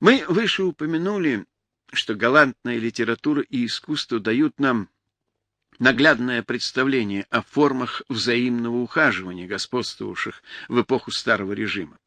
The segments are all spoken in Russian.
Мы выше упомянули, что галантная литература и искусство дают нам наглядное представление о формах взаимного ухаживания, господствовавших в эпоху старого режима.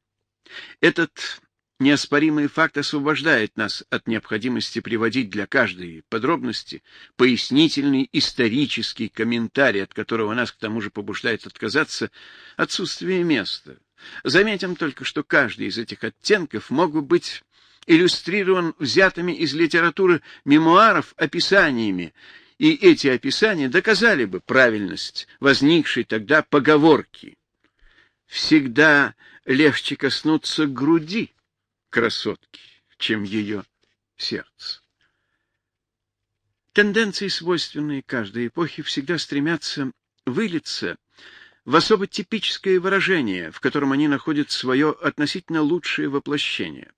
Этот неоспоримый факт освобождает нас от необходимости приводить для каждой подробности пояснительный исторический комментарий, от которого нас к тому же побуждает отказаться отсутствие места. Заметим только, что каждый из этих оттенков мог бы быть иллюстрирован взятыми из литературы мемуаров описаниями, и эти описания доказали бы правильность возникшей тогда поговорки. Всегда легче коснуться груди красотки, чем ее сердце. Тенденции, свойственные каждой эпохе, всегда стремятся вылиться в особо типическое выражение, в котором они находят свое относительно лучшее воплощение.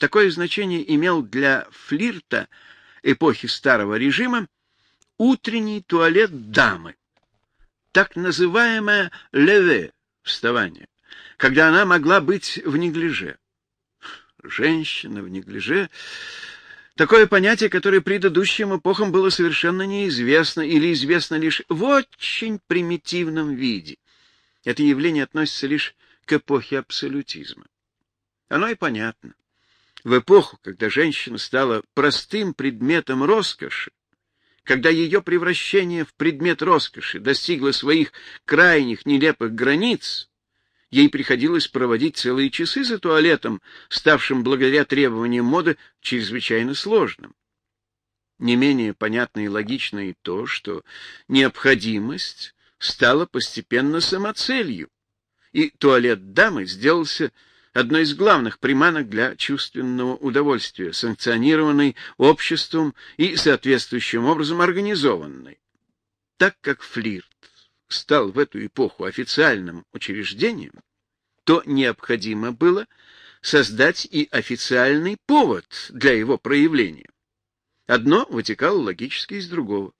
Такое значение имел для флирта эпохи старого режима утренний туалет дамы, так называемое леве вставание, когда она могла быть в неглиже. Женщина в неглиже — такое понятие, которое предыдущим эпохам было совершенно неизвестно или известно лишь в очень примитивном виде. Это явление относится лишь к эпохе абсолютизма. Оно и понятно. В эпоху, когда женщина стала простым предметом роскоши, когда ее превращение в предмет роскоши достигло своих крайних нелепых границ, ей приходилось проводить целые часы за туалетом, ставшим благодаря требованиям моды чрезвычайно сложным. Не менее понятно и логично и то, что необходимость стала постепенно самоцелью, и туалет дамы сделался одной из главных приманок для чувственного удовольствия, санкционированной обществом и соответствующим образом организованной. Так как флирт стал в эту эпоху официальным учреждением, то необходимо было создать и официальный повод для его проявления. Одно вытекало логически из другого.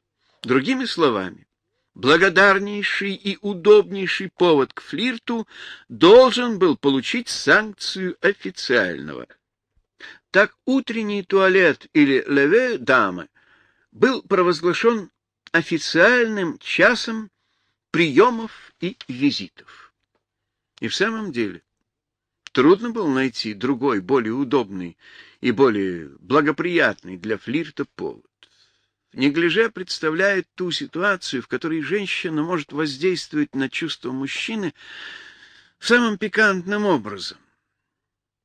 Другими словами, благодарнейший и удобнейший повод к флирту должен был получить санкцию официального. Так утренний туалет или леве дамы был провозглашен официальным часом приемов и визитов. И в самом деле трудно было найти другой, более удобный и более благоприятный для флирта повод. Неглиже представляет ту ситуацию, в которой женщина может воздействовать на чувства мужчины самым пикантным образом.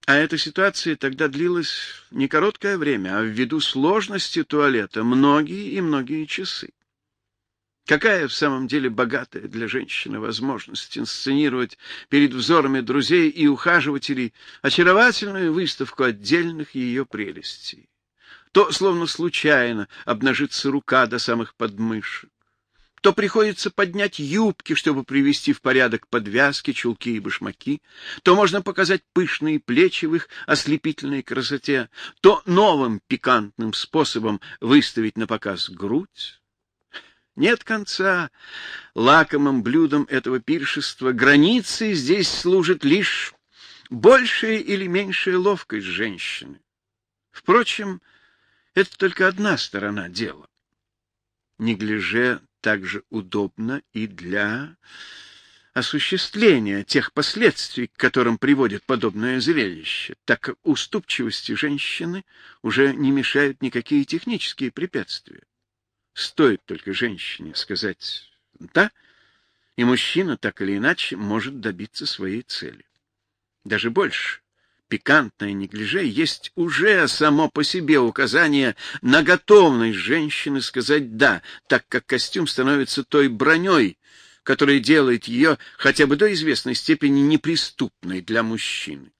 А эта ситуация тогда длилась не короткое время, а ввиду сложности туалета многие и многие часы. Какая в самом деле богатая для женщины возможность инсценировать перед взорами друзей и ухаживателей очаровательную выставку отдельных ее прелестей то словно случайно обнажится рука до самых подмышек, то приходится поднять юбки, чтобы привести в порядок подвязки, чулки и башмаки, то можно показать пышные плечи в их ослепительной красоте, то новым пикантным способом выставить на показ грудь. Нет конца лакомым блюдом этого пиршества. Границей здесь служит лишь большая или меньшая ловкость женщины. Впрочем, это только одна сторона дела. Неглиже также удобно и для осуществления тех последствий, к которым приводит подобное зрелище, так как уступчивости женщины уже не мешают никакие технические препятствия. Стоит только женщине сказать «да», и мужчина так или иначе может добиться своей цели. Даже больше пикантное неглиже есть уже само по себе указание на готовность женщины сказать «да», так как костюм становится той броней, которая делает ее хотя бы до известной степени неприступной для мужчины.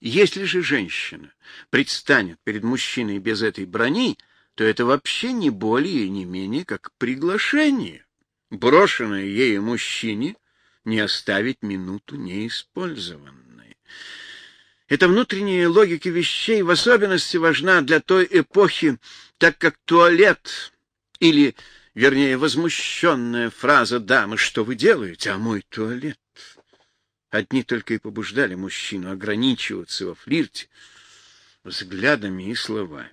Если же женщина предстанет перед мужчиной без этой брони, то это вообще не более и не менее как приглашение, брошенное ею мужчине не оставить минуту неиспользованной. Эта внутренняя логика вещей в особенности важна для той эпохи, так как туалет, или, вернее, возмущенная фраза дамы «Что вы делаете, а мой туалет?» Одни только и побуждали мужчину ограничиваться во флирте, взглядами и словами.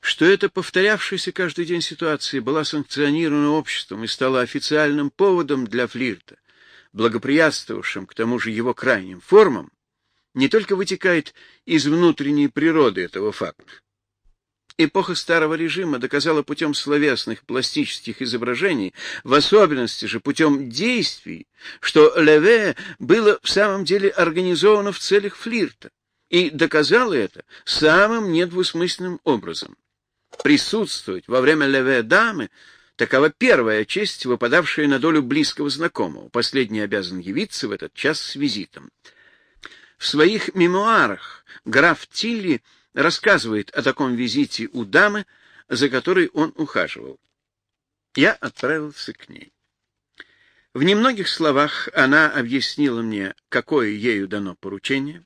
Что эта повторявшаяся каждый день ситуация была санкционирована обществом и стала официальным поводом для флирта, благоприятствовавшим к тому же его крайним формам, не только вытекает из внутренней природы этого факта. Эпоха старого режима доказала путем словесных пластических изображений, в особенности же путем действий, что Леве было в самом деле организовано в целях флирта, и доказала это самым недвусмысленным образом. Присутствовать во время леве дамы — такова первая честь, выпадавшая на долю близкого знакомого. Последний обязан явиться в этот час с визитом. В своих мемуарах граф Тилли рассказывает о таком визите у дамы, за которой он ухаживал. Я отправился к ней. В немногих словах она объяснила мне, какое ею дано поручение,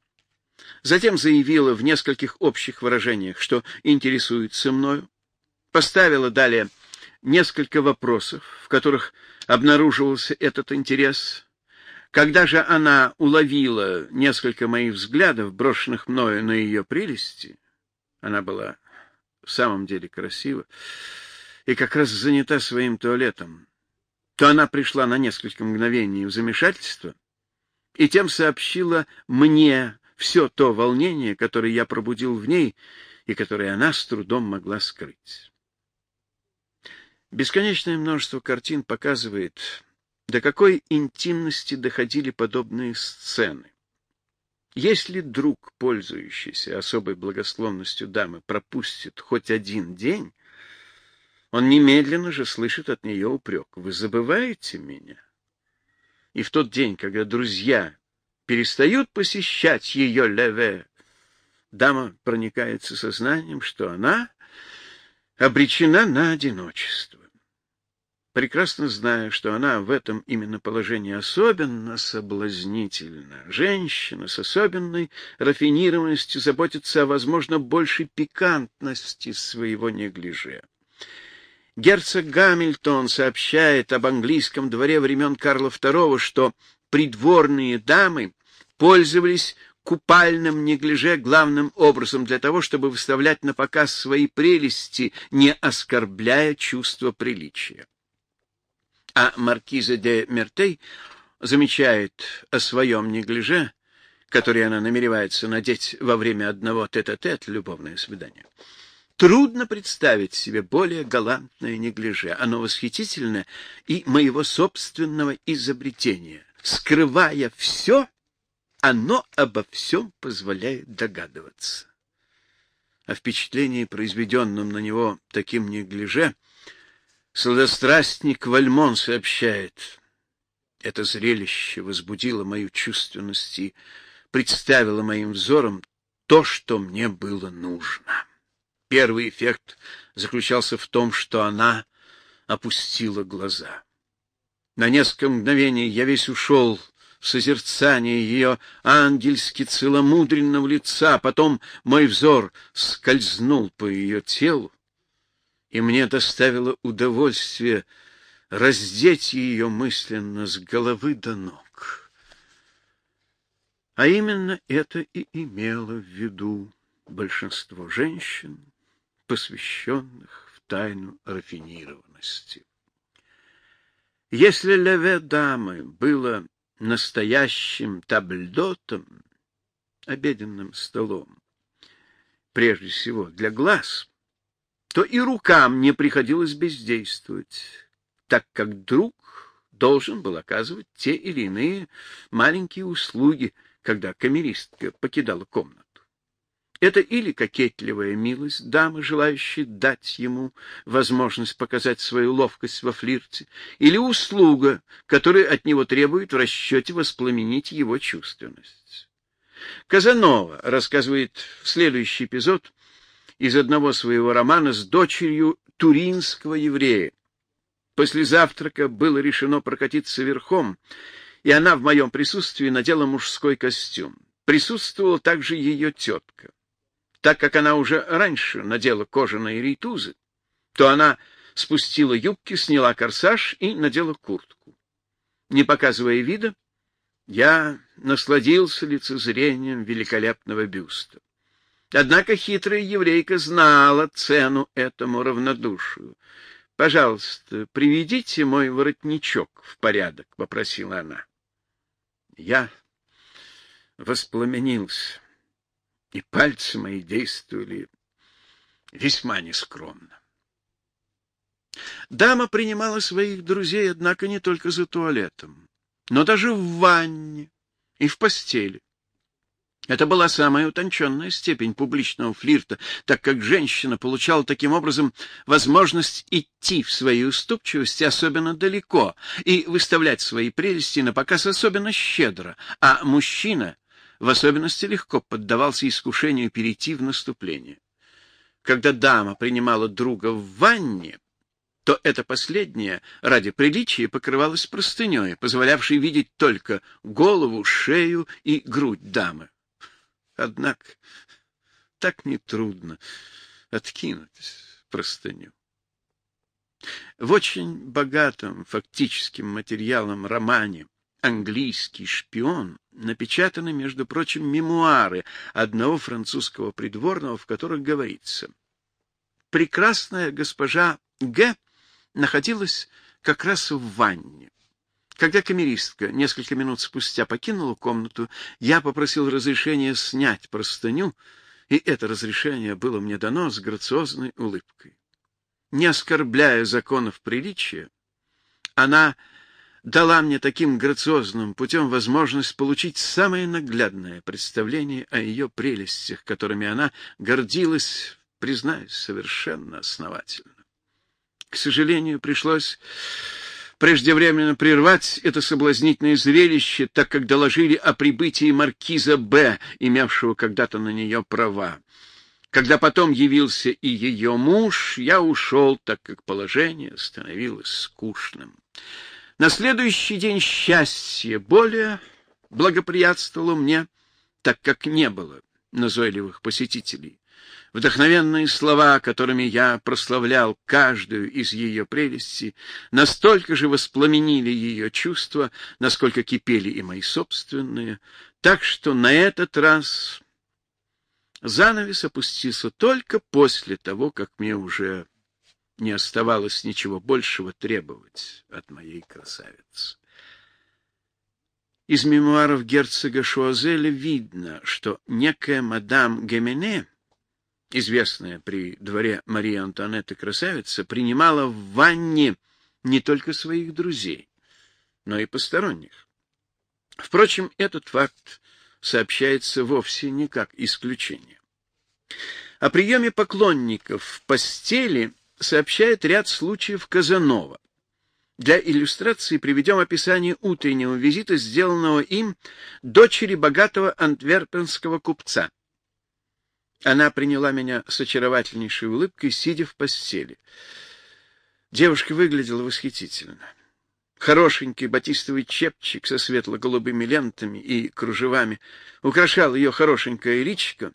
Затем заявила в нескольких общих выражениях, что интересуется мною. Поставила далее несколько вопросов, в которых обнаруживался этот интерес. Когда же она уловила несколько моих взглядов, брошенных мною на ее прелести, она была в самом деле красива и как раз занята своим туалетом, то она пришла на несколько мгновений в замешательство и тем сообщила мне все то волнение, которое я пробудил в ней и которое она с трудом могла скрыть. Бесконечное множество картин показывает, до какой интимности доходили подобные сцены. Если друг, пользующийся особой благословностью дамы, пропустит хоть один день, он немедленно же слышит от нее упрек. «Вы забываете меня?» И в тот день, когда друзья перестают посещать ее леве. Дама проникается сознанием, что она обречена на одиночество. Прекрасно зная, что она в этом именно положении особенно соблазнительна, женщина с особенной рафинированностью заботится о, возможно, большей пикантности своего неглиже. Герцог Гамильтон сообщает об английском дворе времен Карла II, что придворные дамы пользовались купальным неглиже главным образом для того, чтобы выставлять на показ свои прелести, не оскорбляя чувство приличия. А маркиза де Мертей замечает о своем неглиже, который она намеревается надеть во время одного тет-а-тет, -тет, любовное свидание. Трудно представить себе более галантное неглиже. Оно восхитительно и моего собственного изобретения. Скрывая все, оно обо всем позволяет догадываться. О впечатлении, произведенном на него таким неглиже, сладострастник Вальмон сообщает. Это зрелище возбудило мою чувственность и представило моим взором то, что мне было нужно. Первый эффект заключался в том, что она опустила глаза. На несколько мгновений я весь ушел в созерцание ее ангельски целомудренного лица, потом мой взор скользнул по ее телу, и мне доставило удовольствие раздеть ее мысленно с головы до ног. А именно это и имело в виду большинство женщин, посвященных в тайну рафинированности. Если леве дамы было настоящим табльдотом, обеденным столом, прежде всего для глаз, то и рукам не приходилось бездействовать, так как друг должен был оказывать те или иные маленькие услуги, когда камеристка покидала комнату. Это или кокетливая милость дамы, желающей дать ему возможность показать свою ловкость во флирте, или услуга, которая от него требует в расчете воспламенить его чувственность. Казанова рассказывает следующий эпизод из одного своего романа с дочерью туринского еврея. После завтрака было решено прокатиться верхом, и она в моем присутствии надела мужской костюм. Присутствовала также ее тетка. Так как она уже раньше надела кожаные рейтузы, то она спустила юбки, сняла корсаж и надела куртку. Не показывая вида, я насладился лицезрением великолепного бюста. Однако хитрая еврейка знала цену этому равнодушию. — Пожалуйста, приведите мой воротничок в порядок, — попросила она. Я воспламенился, и пальцы мои действовали весьма нескромно. Дама принимала своих друзей, однако, не только за туалетом, но даже в ванне и в постели. Это была самая утонченная степень публичного флирта, так как женщина получала таким образом возможность идти в своей уступчивости особенно далеко и выставлять свои прелести на показ особенно щедро, а мужчина в особенности легко поддавался искушению перейти в наступление. Когда дама принимала друга в ванне, то это последнее ради приличия покрывалось простыней, позволявшей видеть только голову, шею и грудь дамы. Однако так нетрудно откинуть простыню. В очень богатом фактическим материалом романе «Английский шпион» напечатаны, между прочим, мемуары одного французского придворного, в которых говорится «Прекрасная госпожа Г находилась как раз в ванне. Когда камеристка несколько минут спустя покинула комнату, я попросил разрешения снять простыню, и это разрешение было мне дано с грациозной улыбкой. Не оскорбляя законов приличия, она дала мне таким грациозным путем возможность получить самое наглядное представление о ее прелестях, которыми она гордилась, признаюсь, совершенно основательно. К сожалению, пришлось преждевременно прервать это соблазнительное зрелище, так как доложили о прибытии маркиза Б, имевшего когда-то на нее права. Когда потом явился и ее муж, я ушел, так как положение становилось скучным. На следующий день счастье более благоприятствовало мне, так как не было назойливых посетителей. Вдохновенные слова, которыми я прославлял каждую из ее прелестей, настолько же воспламенили ее чувства, насколько кипели и мои собственные, так что на этот раз занавес опустился только после того, как мне уже не оставалось ничего большего требовать от моей красавицы. Из мемуаров герцога Шуазеля видно, что некая мадам Гемене известная при дворе Марии Антуанетты красавица, принимала в ванне не только своих друзей, но и посторонних. Впрочем, этот факт сообщается вовсе не как исключение. О приеме поклонников в постели сообщает ряд случаев Казанова. Для иллюстрации приведем описание утреннего визита, сделанного им дочери богатого антверпенского купца. Она приняла меня с очаровательнейшей улыбкой, сидя в постели. Девушка выглядела восхитительно. Хорошенький батистовый чепчик со светло-голубыми лентами и кружевами украшал ее хорошенькое личико,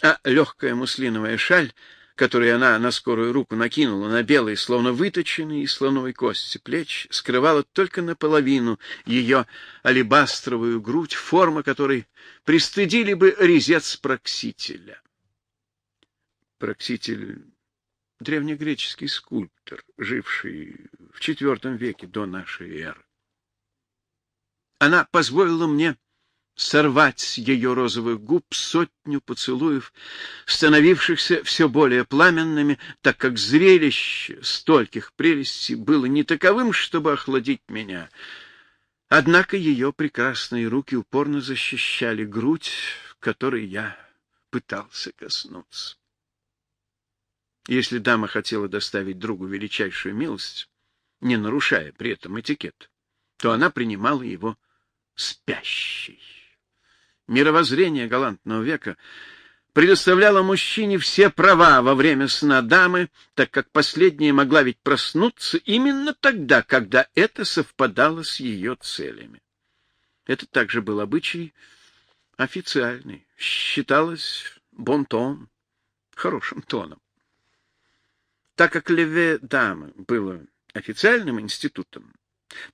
а легкая муслиновая шаль, которую она на скорую руку накинула на белые, словно выточенные из слоновой кости плеч, скрывала только наполовину ее алебастровую грудь, форма которой пристыдили бы резец проксителя. Прокситель — древнегреческий скульптор, живший в IV веке до нашей эры. Она позволила мне сорвать с ее розовых губ сотню поцелуев, становившихся все более пламенными, так как зрелище стольких прелестей было не таковым, чтобы охладить меня. Однако ее прекрасные руки упорно защищали грудь, которой я пытался коснуться. Если дама хотела доставить другу величайшую милость, не нарушая при этом этикет, то она принимала его спящей. Мировоззрение галантного века предоставляло мужчине все права во время сна дамы, так как последняя могла ведь проснуться именно тогда, когда это совпадало с ее целями. Это также был обычай официальный, считалось бонтон, хорошим тоном. Так как Леве Дам было официальным институтом,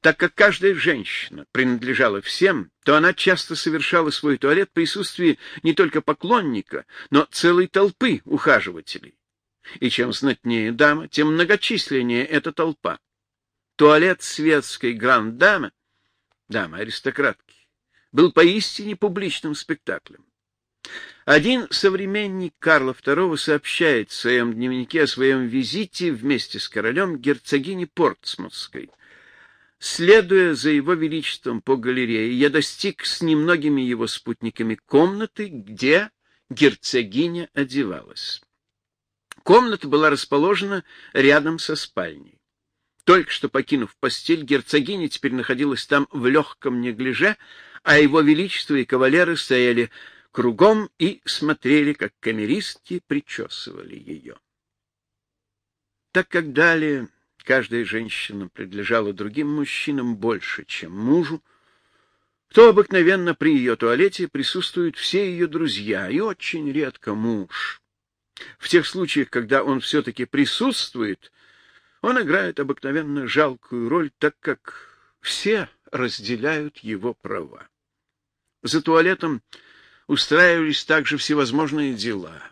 Так как каждая женщина принадлежала всем, то она часто совершала свой туалет в присутствии не только поклонника, но целой толпы ухаживателей. И чем знатнее дама, тем многочисленнее эта толпа. Туалет светской гранд-дамы, дамы-аристократки, был поистине публичным спектаклем. Один современник Карла II сообщает в своем дневнике о своем визите вместе с королем герцогине Портсмутской. Следуя за его величеством по галерее, я достиг с немногими его спутниками комнаты, где герцогиня одевалась. Комната была расположена рядом со спальней. Только что покинув постель, герцогиня теперь находилась там в легком неглиже, а его величество и кавалеры стояли кругом и смотрели, как камеристки причесывали ее. Так как далее каждая женщина принадлежала другим мужчинам больше, чем мужу, то обыкновенно при ее туалете присутствуют все ее друзья, и очень редко муж. В тех случаях, когда он все-таки присутствует, он играет обыкновенно жалкую роль, так как все разделяют его права. За туалетом устраивались также всевозможные дела.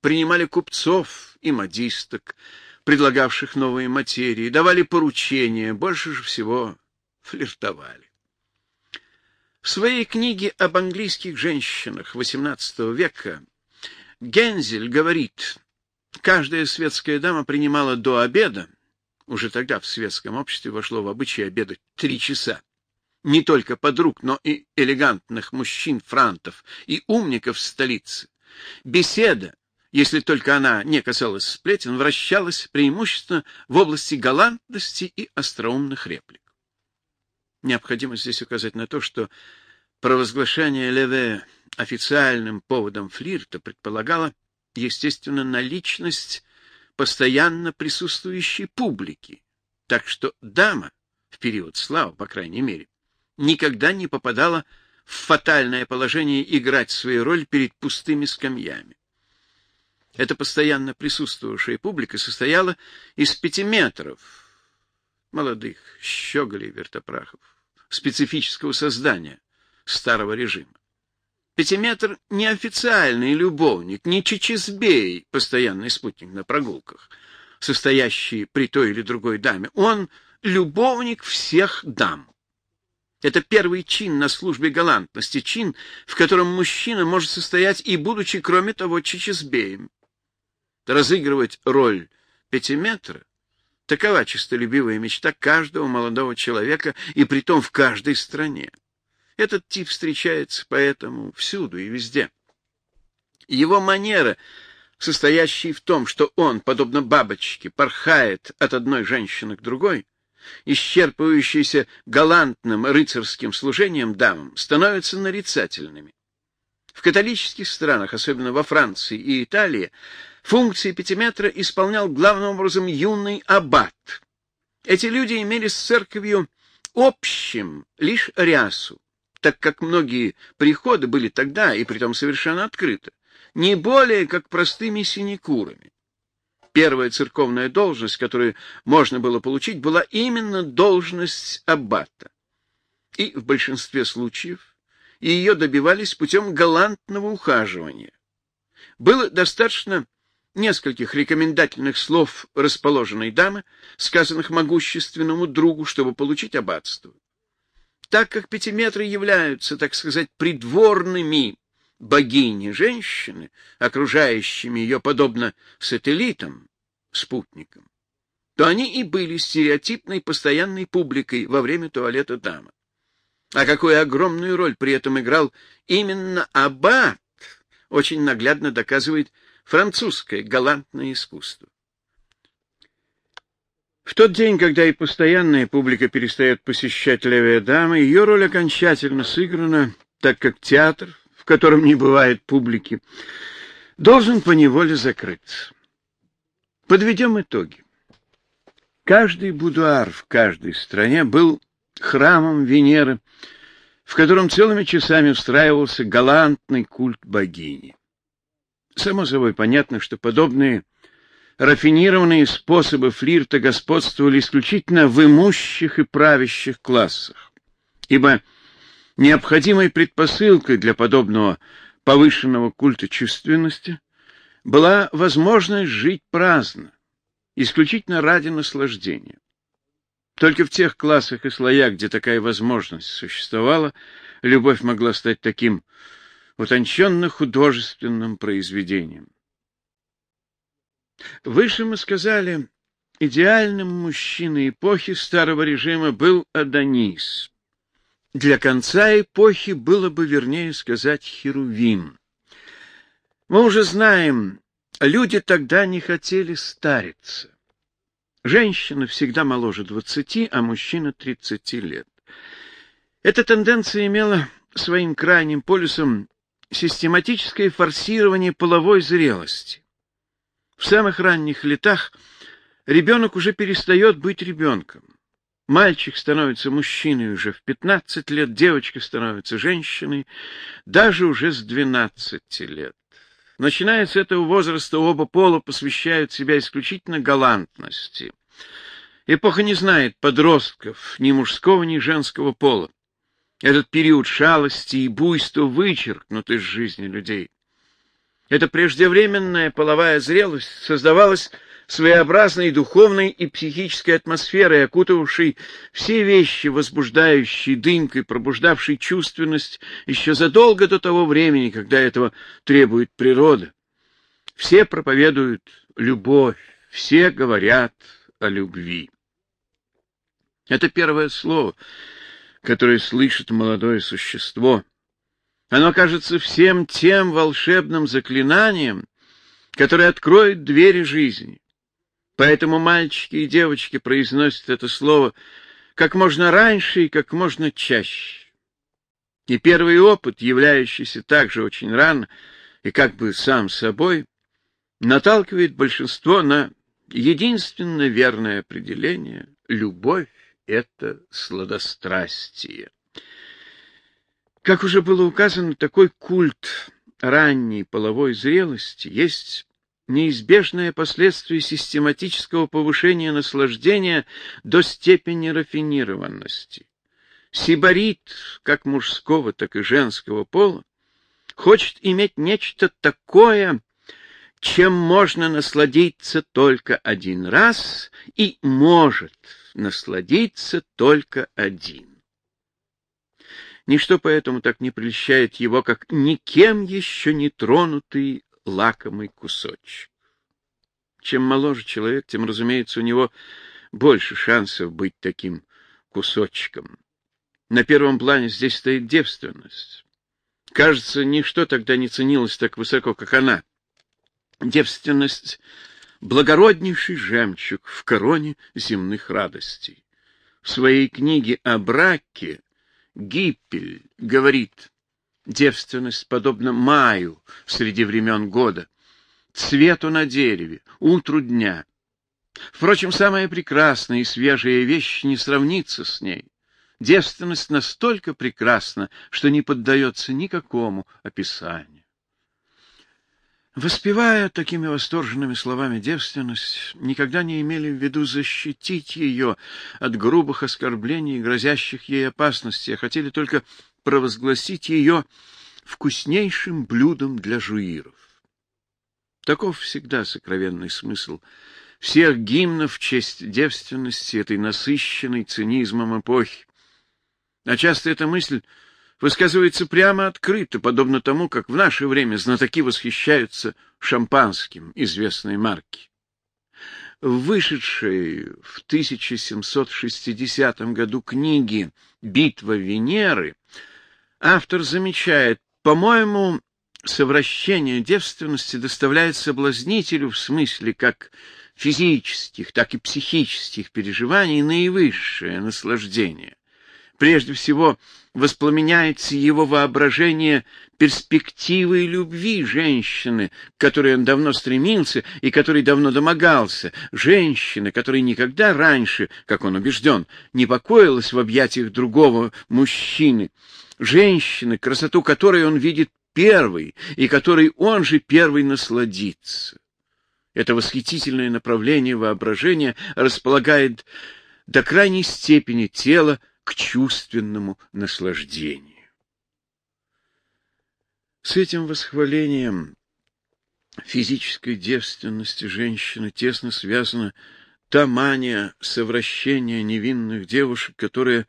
Принимали купцов и модисток, предлагавших новые материи, давали поручения, больше же всего флиртовали. В своей книге об английских женщинах XVIII века Гензель говорит, каждая светская дама принимала до обеда, уже тогда в светском обществе вошло в обычай обедать три часа, не только подруг, но и элегантных мужчин-франтов и умников столицы. Беседа, если только она не касалась сплетен, вращалась преимущественно в области галантности и остроумных реплик. Необходимо здесь указать на то, что провозглашение Леве официальным поводом флирта предполагало, естественно, наличность постоянно присутствующей публики, так что дама в период славы, по крайней мере, никогда не попадала в фатальное положение играть свою роль перед пустыми скамьями. Эта постоянно присутствовавшая публика состояла из пяти метров, молодых щеголей вертопрахов, специфического создания старого режима. Пятиметр — не официальный любовник, не Чичизбей, постоянный спутник на прогулках, состоящий при той или другой даме. Он — любовник всех дам. Это первый чин на службе галантности, чин, в котором мужчина может состоять и будучи, кроме того, чичизбеем. Разыгрывать роль пятиметра — такова честолюбивая мечта каждого молодого человека, и притом в каждой стране. Этот тип встречается поэтому всюду и везде. Его манера, состоящая в том, что он, подобно бабочке, порхает от одной женщины к другой, исчерпывающиеся галантным рыцарским служением дамам, становятся нарицательными. В католических странах, особенно во Франции и Италии, функции пятиметра исполнял главным образом юный аббат. Эти люди имели с церковью общим лишь рясу, так как многие приходы были тогда, и притом совершенно открыто, не более как простыми синекурами. Первая церковная должность, которую можно было получить, была именно должность аббата. И в большинстве случаев ее добивались путем галантного ухаживания. Было достаточно нескольких рекомендательных слов расположенной дамы, сказанных могущественному другу, чтобы получить аббатство. Так как пятиметры являются, так сказать, придворными богини женщины, окружающими ее подобно сателлитам, спутникам, то они и были стереотипной постоянной публикой во время туалета дамы. А какую огромную роль при этом играл именно аббат, очень наглядно доказывает французское галантное искусство. В тот день, когда и постоянная публика перестает посещать левые дамы, ее роль окончательно сыграна, так как театр, котором не бывает публики, должен поневоле закрыться. Подведем итоги. Каждый будуар в каждой стране был храмом Венеры, в котором целыми часами устраивался галантный культ богини. Само собой понятно, что подобные рафинированные способы флирта господствовали исключительно в имущих и правящих классах, ибо необходимой предпосылкой для подобного повышенного культа чувственности была возможность жить праздно, исключительно ради наслаждения. Только в тех классах и слоях, где такая возможность существовала, любовь могла стать таким утонченно-художественным произведением. Выше мы сказали, идеальным мужчиной эпохи старого режима был Адонис. Для конца эпохи было бы вернее сказать Херувим. Мы уже знаем, люди тогда не хотели стариться. Женщина всегда моложе двадцати, а мужчина тридцати лет. Эта тенденция имела своим крайним полюсом систематическое форсирование половой зрелости. В самых ранних летах ребенок уже перестает быть ребенком. Мальчик становится мужчиной уже в 15 лет, девочка становится женщиной даже уже с 12 лет. Начиная с этого возраста оба пола посвящают себя исключительно галантности. Эпоха не знает подростков ни мужского, ни женского пола. Этот период шалости и буйства вычеркнут из жизни людей. Эта преждевременная половая зрелость создавалась своеобразной духовной и психической атмосферой, окутывавшей все вещи, возбуждающие дымкой, пробуждавшей чувственность еще задолго до того времени, когда этого требует природа. Все проповедуют любовь, все говорят о любви. Это первое слово, которое слышит молодое существо — оно кажется всем тем волшебным заклинанием, которое откроет двери жизни. Поэтому мальчики и девочки произносят это слово как можно раньше и как можно чаще. И первый опыт, являющийся также очень рано и как бы сам собой, наталкивает большинство на единственно верное определение — любовь — это сладострастие. Как уже было указано, такой культ ранней половой зрелости есть неизбежное последствие систематического повышения наслаждения до степени рафинированности. Сибарит, как мужского, так и женского пола, хочет иметь нечто такое, чем можно насладиться только один раз и может насладиться только один. Ничто поэтому так не прельщает его, как никем еще не тронутый лакомый кусочек. Чем моложе человек, тем, разумеется, у него больше шансов быть таким кусочком. На первом плане здесь стоит девственность. Кажется, ничто тогда не ценилось так высоко, как она. Девственность — благороднейший жемчуг в короне земных радостей. В своей книге о браке Гиппель говорит, девственность подобна маю среди времен года, цвету на дереве, утру дня. Впрочем, самая прекрасная и свежая вещь не сравнится с ней. Девственность настолько прекрасна, что не поддается никакому описанию. Воспевая такими восторженными словами девственность, никогда не имели в виду защитить ее от грубых оскорблений, грозящих ей опасности, а хотели только провозгласить ее вкуснейшим блюдом для жуиров. Таков всегда сокровенный смысл всех гимнов в честь девственности этой насыщенной цинизмом эпохи. А часто эта мысль высказывается прямо открыто, подобно тому, как в наше время знатоки восхищаются шампанским известной марки. Вышедшей в 1760 году книге «Битва Венеры» автор замечает, по-моему, совращение девственности доставляет соблазнителю в смысле как физических, так и психических переживаний наивысшее наслаждение. Прежде всего, воспламеняется его воображение перспективой любви женщины, к которой он давно стремился и которой давно домогался, женщины, которая никогда раньше, как он убежден, не покоилась в объятиях другого мужчины, женщины, красоту которой он видит первой и которой он же первый насладится. Это восхитительное направление воображения располагает до крайней степени тело к чувственному наслаждению. С этим восхвалением физической девственности женщины тесно связана та мания совращения невинных девушек, которая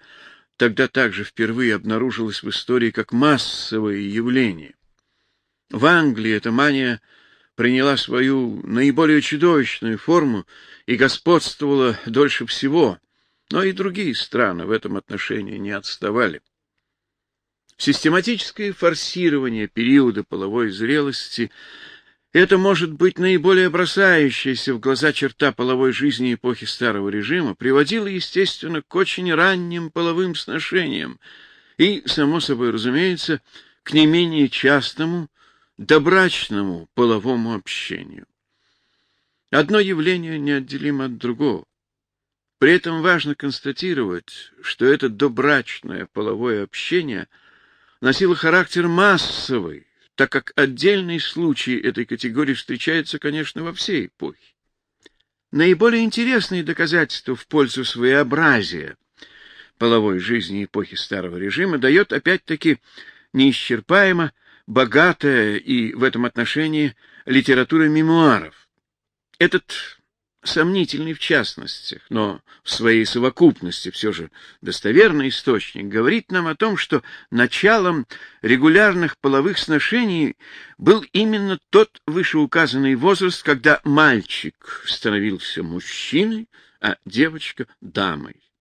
тогда также впервые обнаружилась в истории как массовое явление. В Англии эта мания приняла свою наиболее чудовищную форму и господствовала дольше всего, но и другие страны в этом отношении не отставали. Систематическое форсирование периода половой зрелости — это может быть наиболее бросающаяся в глаза черта половой жизни эпохи старого режима, приводило, естественно, к очень ранним половым сношениям и, само собой разумеется, к не менее частому добрачному половому общению. Одно явление неотделимо от другого. При этом важно констатировать, что это добрачное половое общение носило характер массовый, так как отдельные случаи этой категории встречаются, конечно, во всей эпохе. Наиболее интересные доказательства в пользу своеобразия половой жизни эпохи старого режима дает опять-таки неисчерпаемо богатая и в этом отношении литература мемуаров. Этот сомнительный в частностях, но в своей совокупности все же достоверный источник, говорит нам о том, что началом регулярных половых сношений был именно тот вышеуказанный возраст, когда мальчик становился мужчиной, а девочка — дамой.